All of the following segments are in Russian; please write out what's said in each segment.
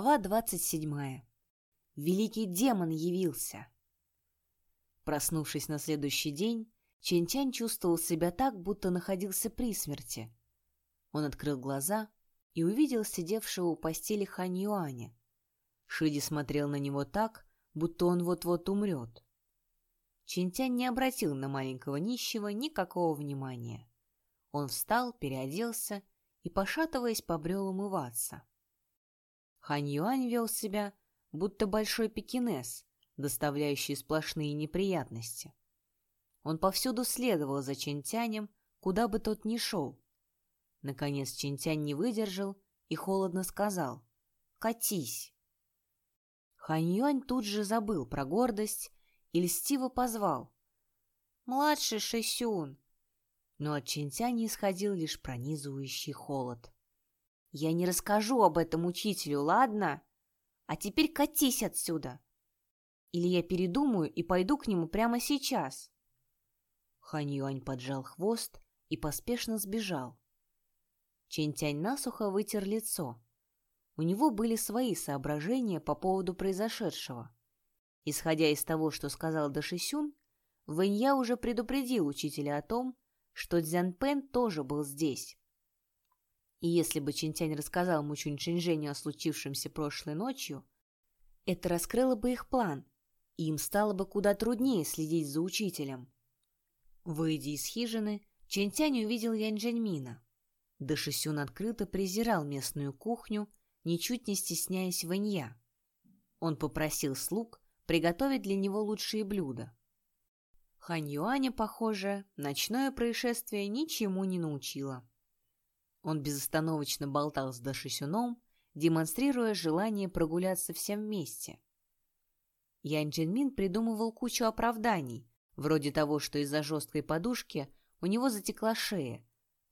Глава двадцать седьмая. Великий демон явился. Проснувшись на следующий день, Чэнь-Тянь чувствовал себя так, будто находился при смерти. Он открыл глаза и увидел сидевшего у постели Хань Юаня. Шиди смотрел на него так, будто он вот-вот умрет. Чинтянь не обратил на маленького нищего никакого внимания. Он встал, переоделся и, пошатываясь, побрел умываться. Хань Юань вел себя, будто большой пекинес, доставляющий сплошные неприятности. Он повсюду следовал за Чентянем, куда бы тот ни шел. Наконец Чентянь не выдержал и холодно сказал «Катись!». Хань Юань тут же забыл про гордость и льстиво позвал «Младший Шэсюн!». Но от Чентяня исходил лишь пронизывающий холод. Я не расскажу об этом учителю, ладно? А теперь катись отсюда. Или я передумаю и пойду к нему прямо сейчас. Хань Юань поджал хвост и поспешно сбежал. Чэнь Тянь насухо вытер лицо. У него были свои соображения по поводу произошедшего. Исходя из того, что сказал Дашисюн, Вэнья уже предупредил учителя о том, что Цзянпен тоже был здесь. И если бы Чинтянь рассказал Мучунь Чинжэню о случившемся прошлой ночью, это раскрыло бы их план, и им стало бы куда труднее следить за учителем. Выйдя из хижины, Чинтянь увидел Янь Джаньмина. Дашисюн открыто презирал местную кухню, ничуть не стесняясь Ванья. Он попросил слуг приготовить для него лучшие блюда. Хань Юаня, похоже, ночное происшествие ничему не научило. Он безостановочно болтал с Дашисюном, демонстрируя желание прогуляться всем вместе. Ян Джинмин придумывал кучу оправданий, вроде того, что из-за жесткой подушки у него затекла шея,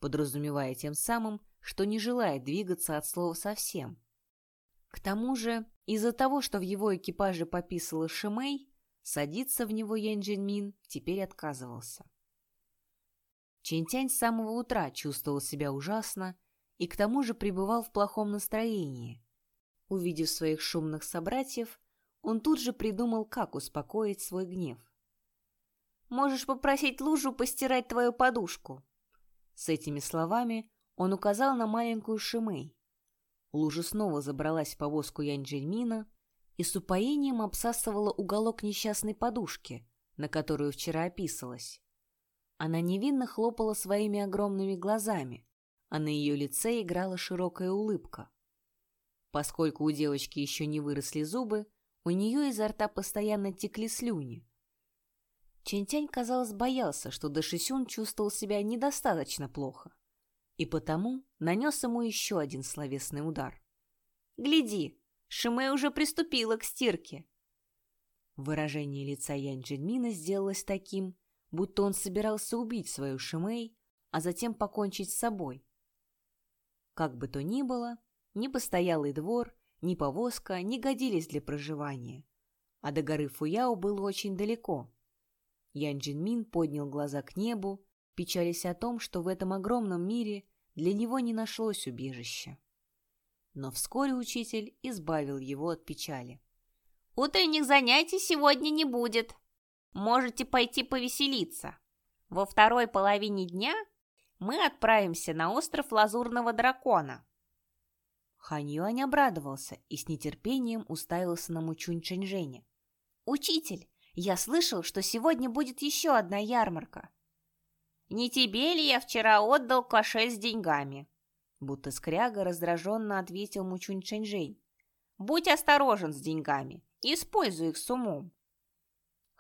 подразумевая тем самым, что не желает двигаться от слова совсем. К тому же, из-за того, что в его экипаже пописала Шимей, садиться в него Ян Джинмин теперь отказывался. Чентянь с самого утра чувствовал себя ужасно и к тому же пребывал в плохом настроении. Увидев своих шумных собратьев, он тут же придумал, как успокоить свой гнев. «Можешь попросить лужу постирать твою подушку». С этими словами он указал на маленькую Шимей. Лужа снова забралась в повозку Янь-Джельмина и с упоением обсасывала уголок несчастной подушки, на которую вчера описалась. Она невинно хлопала своими огромными глазами, а на ее лице играла широкая улыбка. Поскольку у девочки еще не выросли зубы, у нее изо рта постоянно текли слюни. Чентянь, казалось, боялся, что Дашисюн чувствовал себя недостаточно плохо, и потому нанес ему еще один словесный удар. «Гляди, Шимэ уже приступила к стирке!» Выражение лица Янь Джинмина сделалось таким, будто он собирался убить свою Шимей, а затем покончить с собой. Как бы то ни было, ни постоялый двор, ни повозка не годились для проживания, а до горы Фуяо было очень далеко. Ян Джинмин поднял глаза к небу, печались о том, что в этом огромном мире для него не нашлось убежища. Но вскоре учитель избавил его от печали. «Утренних занятий сегодня не будет», Можете пойти повеселиться. Во второй половине дня мы отправимся на остров Лазурного Дракона». Хань Юань обрадовался и с нетерпением уставился на Мучунь Чэньжэня. «Учитель, я слышал, что сегодня будет еще одна ярмарка». «Не тебе ли я вчера отдал кошель с деньгами?» Будто скряга раздраженно ответил Мучунь Чэньжэнь. «Будь осторожен с деньгами, используй их с умом.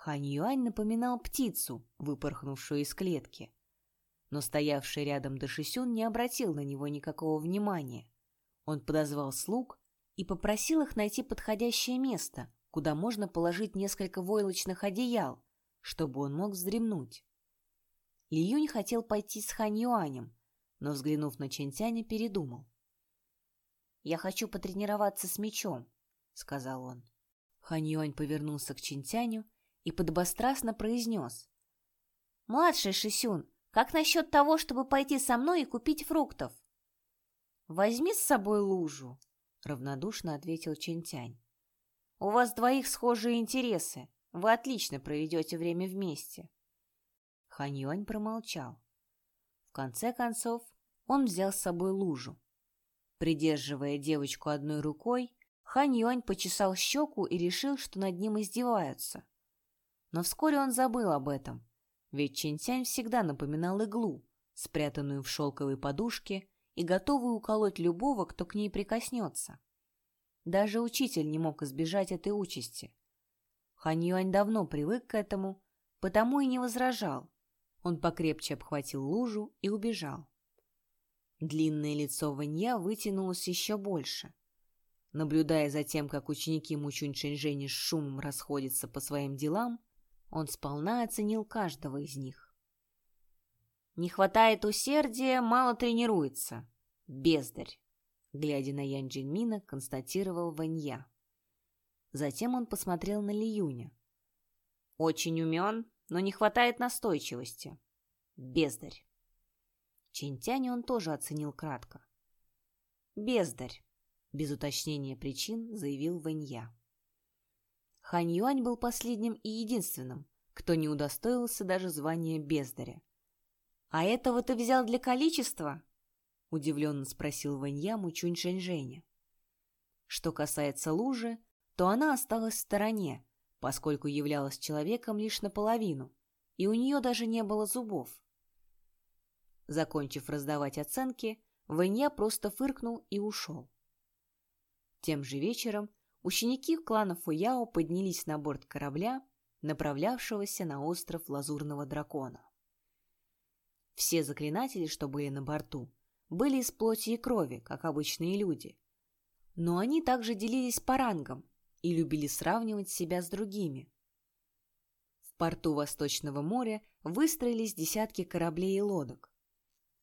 Хань Юань напоминал птицу, выпорхнувшую из клетки. Но стоявший рядом Дашисюн не обратил на него никакого внимания. Он подозвал слуг и попросил их найти подходящее место, куда можно положить несколько войлочных одеял, чтобы он мог вздремнуть. Ли Юнь хотел пойти с Хань Юанем, но, взглянув на Чентяня, передумал. «Я хочу потренироваться с мечом», — сказал он. Хань Юань повернулся к Чентяню и подобострастно произнес. «Младший Шисюн, как насчет того, чтобы пойти со мной и купить фруктов?» «Возьми с собой лужу», — равнодушно ответил Чентянь. «У вас двоих схожие интересы. Вы отлично проведете время вместе». Хань Юань промолчал. В конце концов, он взял с собой лужу. Придерживая девочку одной рукой, Хань Юань почесал щеку и решил, что над ним издеваются. Но вскоре он забыл об этом, ведь Чинтянь всегда напоминал иглу, спрятанную в шелковой подушке и готовую уколоть любого, кто к ней прикоснется. Даже учитель не мог избежать этой участи. Хань Юань давно привык к этому, потому и не возражал. Он покрепче обхватил лужу и убежал. Длинное лицо Ванья вытянулось еще больше. Наблюдая за тем, как ученики Мучунь Шэньжэни с шумом расходятся по своим делам, он сполна оценил каждого из них. «Не хватает усердия, мало тренируется. Бездарь!» Глядя на Ян Джинмина, констатировал Ванья. Затем он посмотрел на Лиюня. «Очень умен, но не хватает настойчивости. Бездарь!» Чинтяня он тоже оценил кратко. «Бездарь», — без уточнения причин заявил Вэнья. Хань Юань был последним и единственным, кто не удостоился даже звания бездаря. «А этого ты взял для количества?» — удивленно спросил Вэнья Мучунь Шэньжэня. Что касается лужи, то она осталась в стороне, поскольку являлась человеком лишь наполовину, и у нее даже не было зубов. Закончив раздавать оценки, Вэнья просто фыркнул и ушел. Тем же вечером ученики клана Фуяо поднялись на борт корабля, направлявшегося на остров Лазурного Дракона. Все заклинатели, что были на борту, были из плоти и крови, как обычные люди. Но они также делились по рангам и любили сравнивать себя с другими. В порту Восточного моря выстроились десятки кораблей и лодок.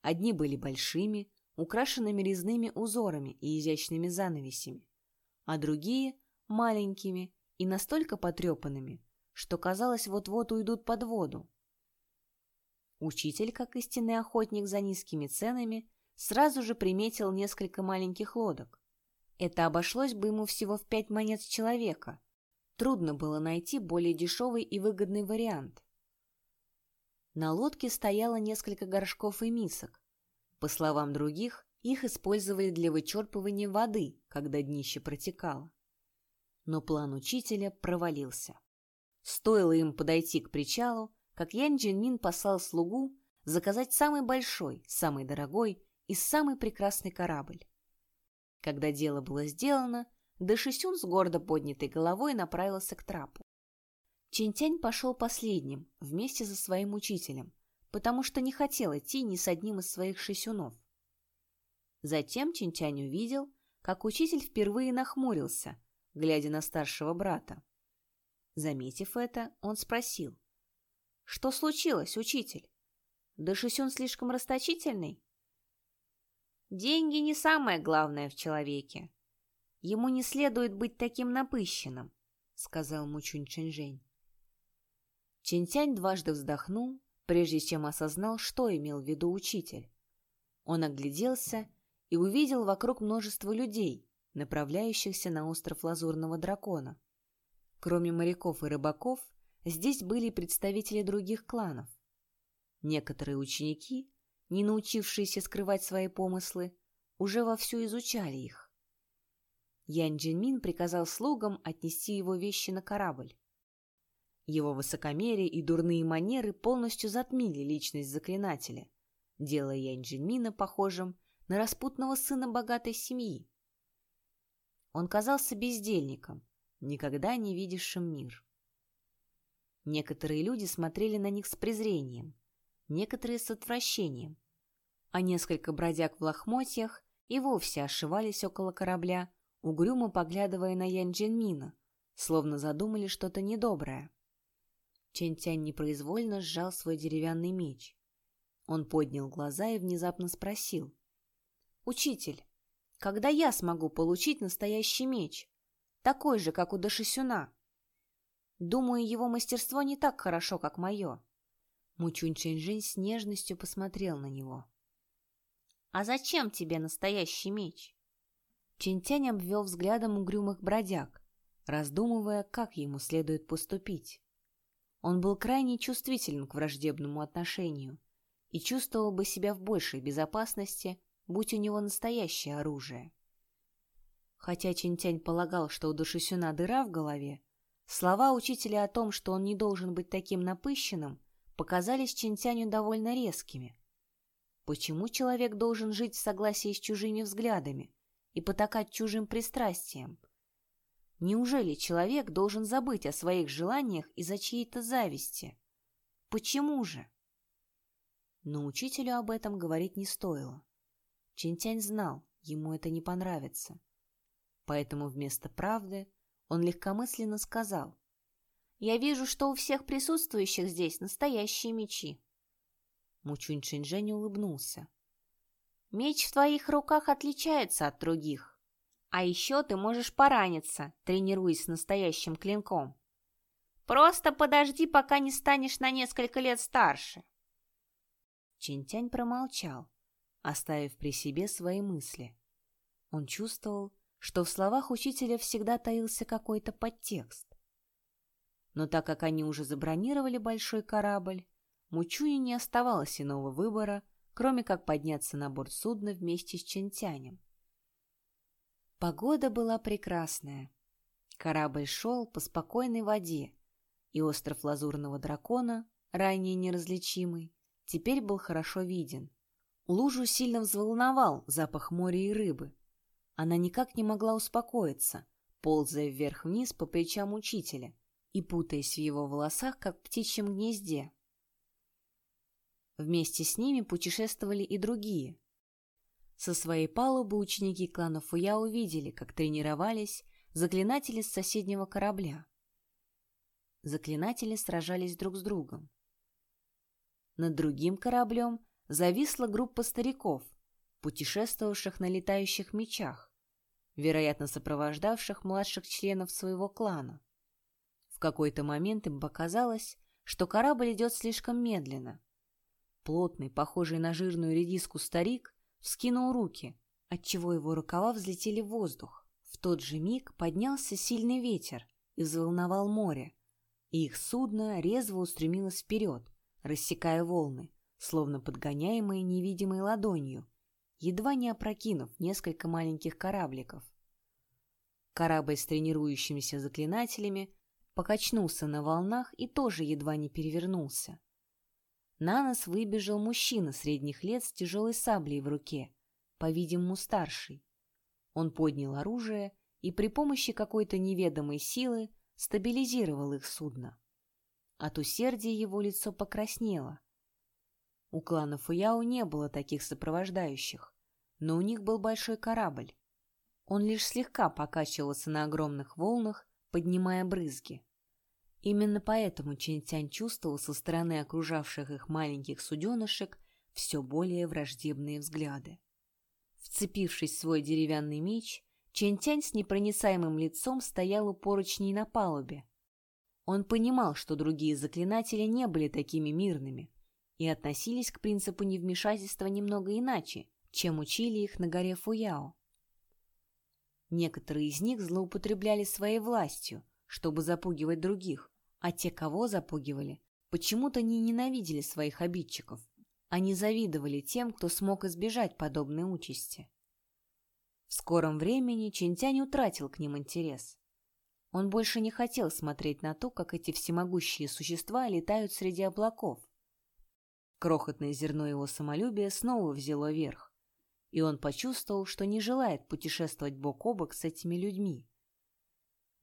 Одни были большими, украшенными резными узорами и изящными занавесями, а другие — маленькими и настолько потрепанными, что казалось, вот-вот уйдут под воду. Учитель, как истинный охотник за низкими ценами, сразу же приметил несколько маленьких лодок. Это обошлось бы ему всего в пять монет с человека. Трудно было найти более дешевый и выгодный вариант. На лодке стояло несколько горшков и мисок. По словам других, их использовали для вычерпывания воды, когда днище протекало. Но план учителя провалился. Стоило им подойти к причалу, как Ян Джинмин послал слугу заказать самый большой, самый дорогой и самый прекрасный корабль. Когда дело было сделано, Дэшисюн с гордо поднятой головой направился к трапу. Чинтянь пошел последним, вместе со своим учителем, потому что не хотел идти ни с одним из своих шисюнов. Затем Чинтянь увидел, как учитель впервые нахмурился, глядя на старшего брата. Заметив это, он спросил. «Что случилось, учитель? Да Шисюн слишком расточительный?» «Деньги не самое главное в человеке. Ему не следует быть таким напыщенным», — сказал Мучунь Чэньжэнь. Чинтянь дважды вздохнул, прежде чем осознал, что имел в виду учитель. Он огляделся и увидел вокруг множество людей, направляющихся на остров Лазурного Дракона. Кроме моряков и рыбаков, здесь были представители других кланов. Некоторые ученики, не научившиеся скрывать свои помыслы, уже вовсю изучали их. Ян Джинмин приказал слугам отнести его вещи на корабль. Его высокомерие и дурные манеры полностью затмили личность заклинателя, делая Янь Джинмина похожим на распутного сына богатой семьи. Он казался бездельником, никогда не видевшим мир. Некоторые люди смотрели на них с презрением, некоторые с отвращением, а несколько бродяг в лохмотьях и вовсе ошивались около корабля, угрюмо поглядывая на Ян Джинмина, словно задумали что-то недоброе. Чэнь-Тянь непроизвольно сжал свой деревянный меч. Он поднял глаза и внезапно спросил. «Учитель, когда я смогу получить настоящий меч? Такой же, как у Дашисюна?» «Думаю, его мастерство не так хорошо, как мое». Мучунь Чэньжэнь с нежностью посмотрел на него. «А зачем тебе настоящий меч?» Чинтянь обвел взглядом угрюмых бродяг, раздумывая, как ему следует поступить. Он был крайне чувствителен к враждебному отношению и чувствовал бы себя в большей безопасности, будь у него настоящее оружие. Хотя Чинтянь полагал, что у Душисюна дыра в голове, слова учителя о том, что он не должен быть таким напыщенным, показались Чинтяню довольно резкими. Почему человек должен жить в согласии с чужими взглядами и потакать чужим пристрастиям? Неужели человек должен забыть о своих желаниях из-за чьей-то зависти? Почему же? Но учителю об этом говорить не стоило. Чинтянь знал, ему это не понравится. Поэтому вместо правды он легкомысленно сказал. «Я вижу, что у всех присутствующих здесь настоящие мечи». Мучунь Чинжэнь улыбнулся. «Меч в твоих руках отличается от других. А еще ты можешь пораниться, тренируясь с настоящим клинком. Просто подожди, пока не станешь на несколько лет старше». Чинтянь промолчал, оставив при себе свои мысли. Он чувствовал, что в словах учителя всегда таился какой-то подтекст. Но так как они уже забронировали большой корабль, Мучуне не оставалось иного выбора, кроме как подняться на борт судна вместе с Чентянем. Погода была прекрасная. Корабль шел по спокойной воде, и остров Лазурного Дракона, ранее неразличимый, теперь был хорошо виден. Лужу сильно взволновал запах моря и рыбы. Она никак не могла успокоиться, ползая вверх-вниз по плечам учителя и путаясь в его волосах, как в птичьем гнезде. Вместе с ними путешествовали и другие. Со своей палубы ученики клана Фуя увидели, как тренировались заклинатели с соседнего корабля. Заклинатели сражались друг с другом. Над другим кораблем зависла группа стариков, путешествовавших на летающих мечах, вероятно, сопровождавших младших членов своего клана. В какой-то момент им показалось, что корабль идет слишком медленно. Плотный, похожий на жирную редиску старик вскинул руки, отчего его рукава взлетели в воздух. В тот же миг поднялся сильный ветер и взволновал море, и их судно резво устремилось вперед, рассекая волны, словно подгоняемые невидимой ладонью, едва не опрокинув несколько маленьких корабликов. Корабль с тренирующимися заклинателями покачнулся на волнах и тоже едва не перевернулся. На нас выбежал мужчина средних лет с тяжелой саблей в руке, по-видимому, старший. Он поднял оружие и при помощи какой-то неведомой силы стабилизировал их судно. От усердия его лицо покраснело. У клана Фуяо не было таких сопровождающих, но у них был большой корабль. Он лишь слегка покачивался на огромных волнах, поднимая брызги. Именно поэтому Чэнь чувствовал со стороны окружавших их маленьких суденышек все более враждебные взгляды. Вцепившись в свой деревянный меч, Чэнь с непроницаемым лицом стоял у поручней на палубе. Он понимал, что другие заклинатели не были такими мирными, и относились к принципу невмешательства немного иначе, чем учили их на горе Фуяо. Некоторые из них злоупотребляли своей властью, чтобы запугивать других, а те, кого запугивали, почему-то не ненавидели своих обидчиков. Они завидовали тем, кто смог избежать подобной участи. В скором времени Чинтянь утратил к ним интерес. Он больше не хотел смотреть на то, как эти всемогущие существа летают среди облаков, Крохотное зерно его самолюбия снова взяло верх, и он почувствовал, что не желает путешествовать бок о бок с этими людьми.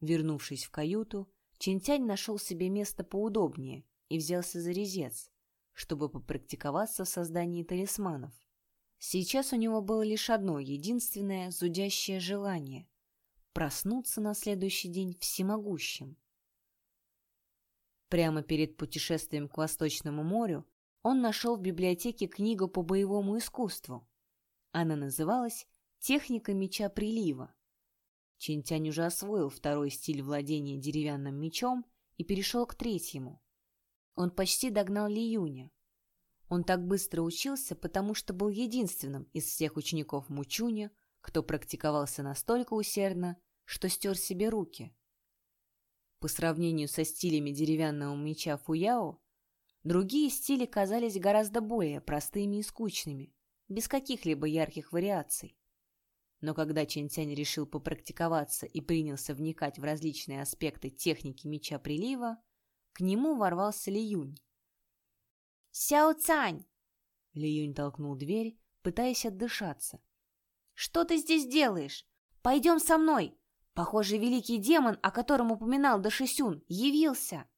Вернувшись в каюту, Чинтянь нашел себе место поудобнее и взялся за резец, чтобы попрактиковаться в создании талисманов. Сейчас у него было лишь одно единственное зудящее желание — проснуться на следующий день всемогущим. Прямо перед путешествием к Восточному морю он нашел в библиотеке книгу по боевому искусству. Она называлась «Техника меча прилива». Чинтянь уже освоил второй стиль владения деревянным мечом и перешел к третьему. Он почти догнал Ли Юня. Он так быстро учился, потому что был единственным из всех учеников Мучуня, кто практиковался настолько усердно, что стер себе руки. По сравнению со стилями деревянного меча Фуяо, другие стили казались гораздо более простыми и скучными, без каких-либо ярких вариаций. Но когда Чентянь решил попрактиковаться и принялся вникать в различные аспекты техники меча прилива, к нему ворвался Ли Юнь. «Сяо Цань!» Ли Юнь толкнул дверь, пытаясь отдышаться. «Что ты здесь делаешь? Пойдем со мной! Похоже, великий демон, о котором упоминал Дашисюн, явился!»